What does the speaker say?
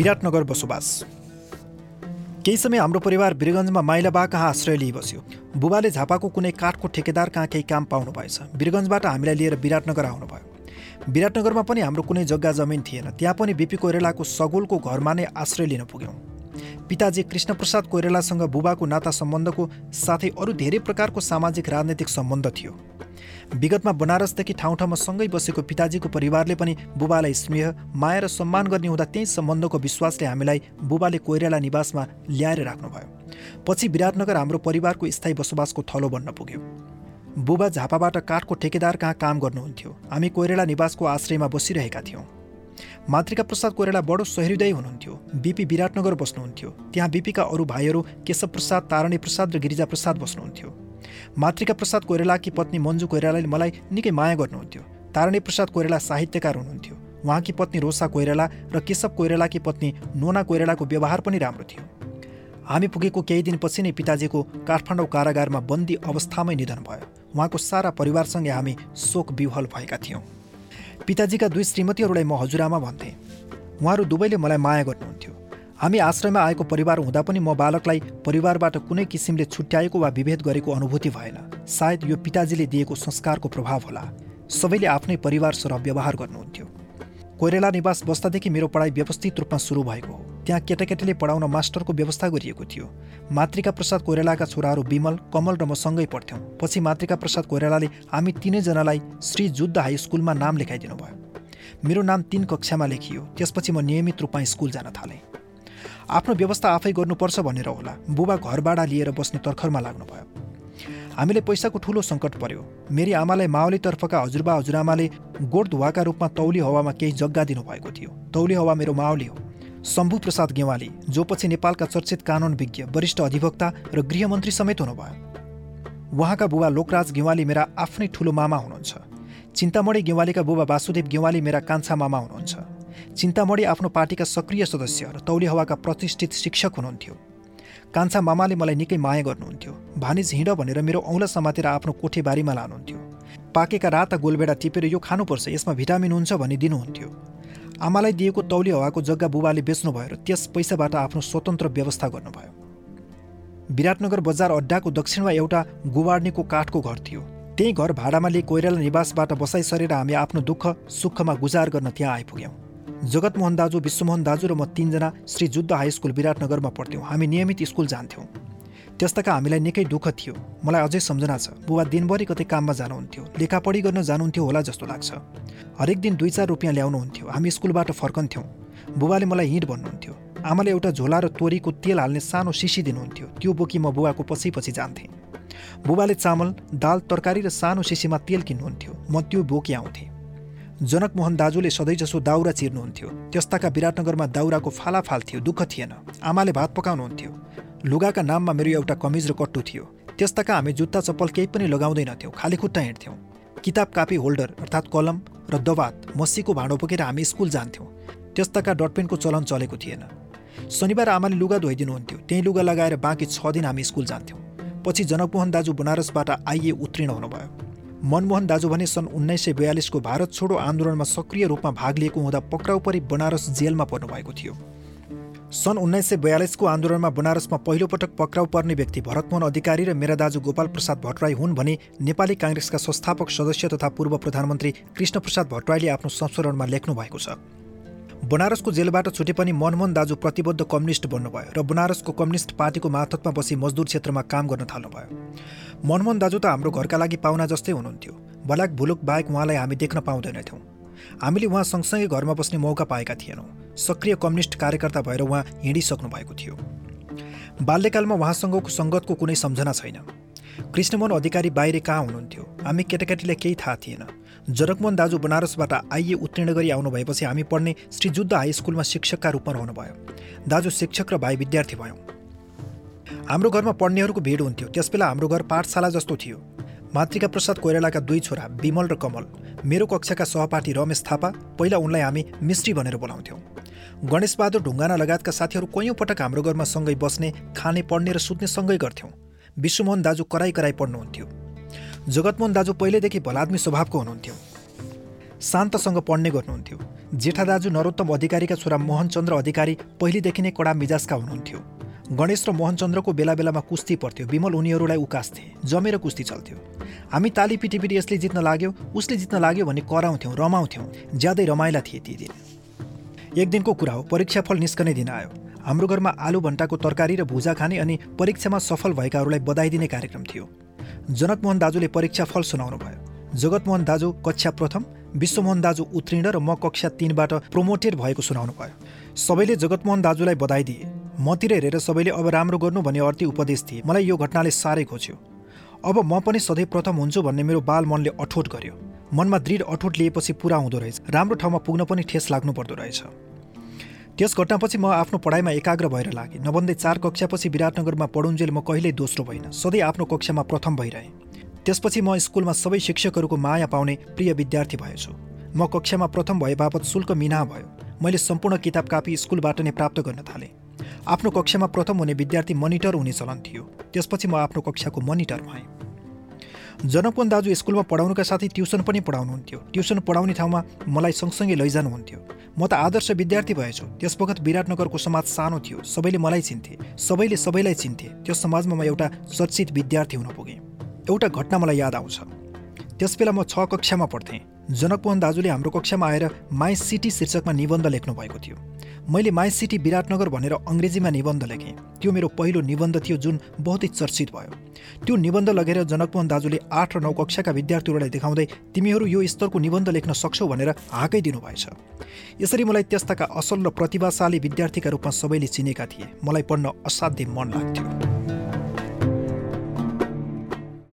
विराटनगर बसोबास। केही समय हाम्रो परिवार वीरगञ्जमा माइलाबा कहाँ आश्रय लिइ बस्यो बुबाले झापाको कुनै काठको ठेकेदार कहाँ केही काम पाउनु भएछ। वीरगञ्जबाट हामीलाई लिएर विराटनगर आउनुभयो। विराटनगरमा पनि हाम्रो कुनै जग्गा जमिन थिएन। त्यहाँ पनि बिपी कोइरेलाको सगोलको घरमा नै आश्रय लिन पुग्यौँ। पिताजी कृष्णप्रसाद कोइरेलासँग बुबाको नाता सम्बन्धको साथै अरू धेरै प्रकारको सामाजिक राजनैतिक सम्बन्ध थियो। विगतमा बनारसदेखि ठाउँ ठाउँमा सँगै बसेको पिताजीको परिवारले पनि बुबालाई स्नेह माया र सम्मान गर्ने हुँदा त्यही सम्बन्धको विश्वासले हामीलाई बुबाले कोइराला निवासमा ल्याएर राख्नुभयो। पछि विराटनगर हाम्रो परिवारको स्थायी बसोबासको थलो बन्न पुग्यो। बुबा झापाबाट काठको ठेकेदार कहाँ काम गर्नुहुन्थ्यो। हामी कोइराला निवासको आश्रयमा बसिरहेका थियौँ। मातृका प्रसाद कोइराला बडो सहृदय हुनुहुन्थ्यो। बिपी विराटनगर बस्नुहुन्थ्यो। त्यहाँ बिपीका अरू भाइहरू केशव प्रसाद तारणी प्रसाद र गिरिजा प्रसाद बस्नुहुन्थ्यो। मातृका प्रसाद कोइरालाकी पत्नी मन्जु कोइरालाले मलाई निकै माया गर्नुहुन्थ्यो। तारणी प्रसाद कोइराला साहित्यकार हुनुहुन्थ्यो। उहाँकी पत्नी रोसा कोइराला र केशव कोइरालाकी पत्नी नोना कोइरालाको व्यवहार पनि राम्रो थियो। हामी पुगेको केही दिनपछि नै पिताजीको काठमाडौँ कारागारमा बन्दी अवस्थामै निधन भयो। उहाँको सारा परिवारसँगै हामी शोक विह्वल भएका थियौँ। पिताजीका दुई श्रीमतीहरूलाई म हजुरआमा भन्थेँ। उहाँहरू दुवैले मलाई माया गर्नुहुन्थ्यो। हामी आश्रयमा आएको परिवार हुँदा पनि म बालकलाई परिवारबाट कुनै किसिमले छुट्याएको वा विभेद गरेको अनुभूति भएन। सायद यो पिताजीले दिएको संस्कारको प्रभाव होला। सबैले आफ्नै परिवार सरह व्यवहार गर्नुहुन्थ्यो। कोइरेला निवास बस्दादेखि मेरो पढाइ व्यवस्थित रूपमा सुरु भएको हो। त्यहाँ केटाकेटीले पढाउन मास्टरको व्यवस्था गरिएको थियो। मातृका प्रसाद कोइरालाका छोराहरू विमल कमल र म सँगै पढ्थ्यौँ। पछि मातृका प्रसाद कोइरालाले हामी तिनैजनालाई श्री जुद्ध हाई स्कुलमा नाम लेखाइदिनु भयो मेरो नाम तिन कक्षामा लेखियो। त्यसपछि म नियमित रूपमा स्कुल जान थालेँ। आफ्नो व्यवस्था आफै गर्नुपर्छ भनेर होला। बुबा घरबाडा लिएर बस्ने तर्खरमा लाग्नुभयो। हामीले पैसाको ठुलो सङ्कट पर्यो। मेरी आमालाई माओलीतर्फका हजुरबा हजुरआमाले गोठधुवाका रूपमा तौली हवामा केही जग्गा दिनुभएको थियो। तौली हवा मेरो माओली हो। शम्भु प्रसाद गेवाली जो पछि नेपालका चर्चित कानुन विज्ञ वरिष्ठ अधिवक्ता र गृहमन्त्री समेत हुनुभयो। उहाँका बुबा लोकराज गेवाली मेरा आफ्नै ठुलो मामा हुनुहुन्छ। चिन्तामणी गेवालीका बुबा वासुदेव गेवाली मेरा कान्छा मामा हुनुहुन्छ। चिन्तामणी आफ्नो पार्टीका सक्रिय सदस्य र तौली हवाका प्रतिष्ठित शिक्षक हुनुहुन्थ्यो। कान्छा मामाले मलाई निकै माया गर्नुहुन्थ्यो। भानिज हिँड भनेर मेरो औँला समातेर आफ्नो कोठेबारीमा लानुहुन्थ्यो। पाकेका राता गोलबेडा टिपेर यो खानुपर्छ यसमा भिटामिन हुन्छ भनी दिनुहुन्थ्यो। आमालाई दिएको तौली हवाको जग्गा बुबाले बेच्नुभयो र त्यस पैसाबाट आफ्नो स्वतन्त्र व्यवस्था गर्नुभयो। विराटनगर बजार अड्डाको दक्षिणमा एउटा गुवार्नीको काठको घर थियो। त्यही घर भाडामा लिए कोइराला निवासबाट बसाइ सरेर हामी आफ्नो दुःख सुखमा गुजार गर्न त्यहाँ आइपुग्यौँ। जगतमोहन दाजु विश्वमोहन दाजु र म तिनजना श्री जुद्ध हाई स्कुल विराटनगरमा पढ्थ्यौँ। हामी नियमित स्कुल जान्थ्यौँ। त्यस्ताका हामीलाई निकै दुःख थियो। मलाई अझै सम्झना छ बुबा दिनभरि कतै काममा जानुहुन्थ्यो। लेखापढी गर्न जानुहुन्थ्यो होला जस्तो लाग्छ। हरेक दिन दुई चार रुपियाँ ल्याउनुहुन्थ्यो। हामी स्कुलबाट फर्कन्थ्यौँ। बुबाले मलाई हिँड भन्नुहुन्थ्यो। आमाले एउटा झोला र तोरीको तेल हाल्ने सानो सिसी दिनुहुन्थ्यो। त्यो बोकी म बुबाको पछि पछि जान्थेँ। बुबाले चामल दाल तरकारी र सानो सिसीमा तेल किन्नुहुन्थ्यो। म त्यो बोकी आउँथेँ। जनकमोहन दाजुले सधैँजसो दाउरा चिर्नुहुन्थ्यो। त्यस्ताका विराटनगरमा दाउराको फालाफाल थियो दुःख थिएन। आमाले भात पकाउनुहुन्थ्यो। लुगाका नाममा मेरो एउटा कमिज र कट्टु थियो। त्यस्ताका हामी जुत्ता चप्पल केही पनि लगाउँदैनथ्यौँ खाली खुट्टा हिँड्थ्यौँ। किताब कापी होल्डर अर्थात् कलम र दवात मसीको भाँडो बोकेर हामी स्कुल जान्थ्यौँ। त्यस्ताका डटपेनको चलन चलेको थिएन। शनिबार आमाले लुगा धोइदिनुहुन्थ्यो। त्यही लुगा लगाएर बाँकी छ दिन हामी स्कुल जान्थ्यौँ। पछि जनकमोहन दाजु बनारसबाट आइए उत्तीर्ण हुनुभयो। मनमोहन दाजु भने सन् उन्नाइस सय बयालिसको भारत छोडो आन्दोलनमा सक्रिय रूपमा भाग लिएको हुँदा पक्राउ परि बनारस जेलमा पर्नुभएको थियो। सन् उन्नाइस सय बयालिसको आन्दोलनमा बनारसमा पहिलोपटक पक्राउ पर्ने व्यक्ति भरतमोहन अधिकारी र मेरा दाजु गोपाल प्रसाद भट्टराई हुन् भने नेपाली काङ्ग्रेसका संस्थापक सदस्य तथा पूर्व प्रधानमन्त्री कृष्णप्रसाद भट्टराईले आफ्नो संस्मरणमा लेख्नु भएको छ। बनारसको जेलबाट छुटे पनि मनमोहन दाजु प्रतिबद्ध कम्युनिस्ट बन्नुभयो र बनारसको कम्युनिस्ट पार्टीको मार्फतमा बसी मजदुर क्षेत्रमा काम गर्न थाल्नुभयो। मनमोहन दाजु त हाम्रो घरका लागि पाहुना जस्तै हुनुहुन्थ्यो। बलाक भुलुक बाहेक उहाँलाई हामी देख्न पाउँदैनथ्यौँ। हामीले उहाँ सँगसँगै घरमा बस्ने मौका पाएका थिएनौँ। सक्रिय कम्युनिस्ट कार्यकर्ता भएर उहाँ हिँडिसक्नु भएको थियो। बाल्यकालमा उहाँसँगको सङ्गतको कुनै सम्झना छैन। कृष्णमोहन अधिकारी बाहिर कहाँ हुनुहुन्थ्यो? हामी केटाकेटीलाई केही थाहा थिएन। जनकमोहन दाजु बनारसबाट आइए उत्तीर्ण गरी आउनु भएपछि हामी पढ्ने श्री जुद्ध हाई स्कुलमा शिक्षकका रूपमा रहनुभयो। दाजु शिक्षक र भाइ विद्यार्थी भयौँ। हाम्रो घरमा पढ्नेहरूको भिड हुन्थ्यो। त्यसबेला हाम्रो घर पाठशाला जस्तो थियो। मातृका प्रसाद कोइरालाका दुई छोरा विमल र कमल। मेरो कक्षाका सहपाठी रमेश थापा पहिला उनलाई हामी मिस्त्री भनेर बोलाउँथ्यौँ। गणेशबहादुर ढुङ्गाना लगायतका साथीहरू कैयौँ पटक हाम्रो घरमा सँगै बस्ने खाने पढ्ने र सुत्ने सँगै गर्थ्यौँ। विश्वमोहन दाजु कराई कराई पढ्नुहुन्थ्यो। जगतमोहन दाजु पहिलेदेखि भलाद्मी स्वभावको हुनुहुन्थ्यो। शान्तसँग पढ्ने गर्नुहुन्थ्यो। जेठा दाजु नरोत्तम अधिकारीका छोरा मोहनचन्द्र अधिकारी पहिलेदेखि नै कडा मिजाजका हुनुहुन्थ्यो। गणेश र मोहनचन्द्रको बेला बेलामा कुस्ती पर्थ्यो। विमल उनीहरूलाई उकास्थे। जमेर कुस्ती चल्थ्यो। हामी ताली पिटी यसले जित्न लाग्यो उसले जित्न लाग्यो भने कराउँथ्यौँ रमाउँथ्यौँ। ज्यादै रमाइला थिए ती दिन। एक दिनको कुरा हो परीक्षाफल निस्कने दिन आयो। हाम्रो घरमा आलु भन्टाको तरकारी र भुजा खाने अनि परीक्षामा सफल भएकाहरूलाई बधाई दिने कार्यक्रम थियो। जनकमोहन दाजुले परीक्षाफल सुनाउनु भयो। जगतमोहन दाजु कक्षा प्रथम विश्वमोहन दाजु उत्तीर्ण र म कक्षा तिनबाट प्रोमोटेड भएको सुनाउनु भयो। सबैले जगतमोहन दाजुलाई बधाई दिए। मतिर हेरेर सबैले अब राम्रो गर्नु भन्ने अर्थी उपदेश दिए। मलाई यो घटनाले साह्रै खोज्यो। अब म पनि सधैँ प्रथम हुन्छु भन्ने मेरो बाल मनले अठोट गर्यो। मनमा दृढ अठोट लिएपछि पुरा हुँदो रहेछ। राम्रो ठाउँमा पुग्न पनि ठेस लाग्नु पर्दो रहेछ। त्यस घटनापछि म आफ्नो पढाइमा एकाग्र भएर लागेँ। नभन्दै चार कक्षापछि विराटनगरमा पढुन्जेल म कहिल्यै दोस्रो भइनँ सधैँ आफ्नो कक्षामा प्रथम भइरहेँ। त्यसपछि म स्कुलमा सबै शिक्षकहरूको माया पाउने प्रिय विद्यार्थी भएछु। म कक्षामा प्रथम भए बापत शुल्क मिना भयो। मैले सम्पूर्ण किताब कापी स्कुलबाट नै प्राप्त गर्न थालेँ। आफ्नो कक्षामा प्रथम हुने विद्यार्थी मनिटर हुने चलन थियो। त्यसपछि म आफ्नो कक्षाको मनिटर भएँ। जनकवन दाजु स्कुलमा पढाउनुका साथै ट्युसन पनि पढाउनुहुन्थ्यो। ट्युसन पढाउने ठाउँमा मलाई सँगसँगै लैजानुहुन्थ्यो। म त आदर्श विद्यार्थी भएछु। त्यसवखत विराटनगरको समाज सानो थियो। सबैले मलाई चिन्थे। सबैले सबैलाई चिन्थे। त्यो समाजमा म एउटा चर्चित विद्यार्थी हुन पुगेँ। एउटा घटना मलाई याद आउँछ। त्यसबेला म छ कक्षामा पढ्थेँ। जनकमोहन दाजुले हाम्रो कक्षामा आएर माई सिटी शीर्षकमा निबन्ध लेख्नु भएको थियो। मैले माई सिटी विराटनगर भनेर अङ्ग्रेजीमा निबन्ध लेखेँ। त्यो मेरो पहिलो निबन्ध थियो जुन बहुतै चर्चित भयो। त्यो निबन्ध लगेर जनकमोहन दाजुले आठ र नौ कक्षाका विद्यार्थीहरूलाई देखाउँदै तिमीहरू यो स्तरको निबन्ध लेख्न सक्छौ भनेर हाकै दिनुभएछ। यसरी मलाई त्यस्ताका असल र प्रतिभाशाली विद्यार्थीका रूपमा सबैले चिनेका थिए। मलाई पढ्न असाध्यै मन लाग्थ्यो।